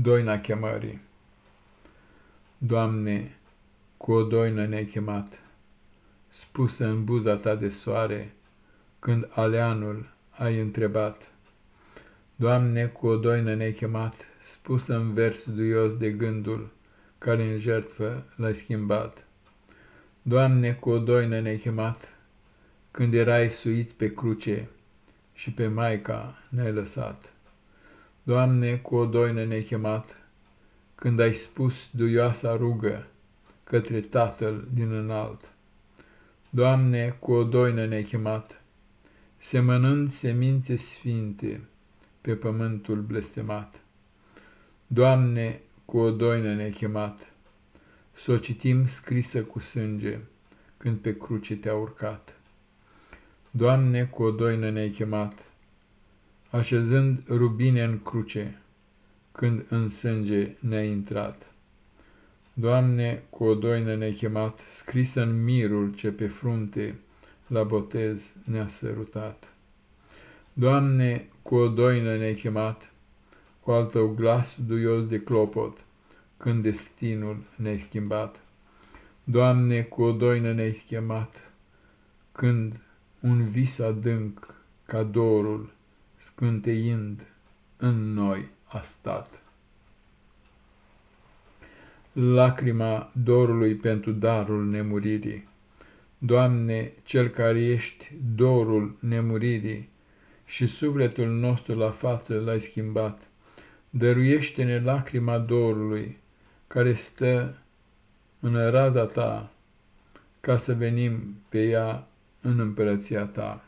Doina chemării Doamne, cu o doină ne-ai chemat, Spusă în buza ta de soare, Când aleanul ai întrebat. Doamne, cu o doină ne-ai chemat, Spusă în vers duios de gândul, Care în jertfă l-ai schimbat. Doamne, cu o doină ne-ai chemat, Când erai suit pe cruce, Și pe Maica ne-ai lăsat. Doamne, cu o doină ne-ai chemat, când ai spus duioasa rugă către Tatăl din înalt. Doamne, cu o doină ne-ai chemat, semănând semințe sfinte pe pământul blestemat. Doamne, cu o doină ne-ai chemat, să o citim scrisă cu sânge când pe cruce te-a urcat. Doamne, cu o doină ne-ai chemat, așezând rubine în cruce, când în sânge ne-a intrat. Doamne, cu o doină ne-ai chemat, scrisă în mirul ce pe frunte la botez ne-a sărutat. Doamne, cu o doină ne-ai chemat, cu al tău glas duios de clopot, când destinul ne-ai schimbat. Doamne, cu o doină ne-ai chemat, când un vis adânc ca dorul scânteind în noi a stat. Lacrima dorului pentru darul nemuririi, Doamne, Cel care ești dorul nemuririi și sufletul nostru la față l-ai schimbat, dăruiește-ne lacrima dorului care stă în raza ta, ca să venim pe ea în împărăția ta.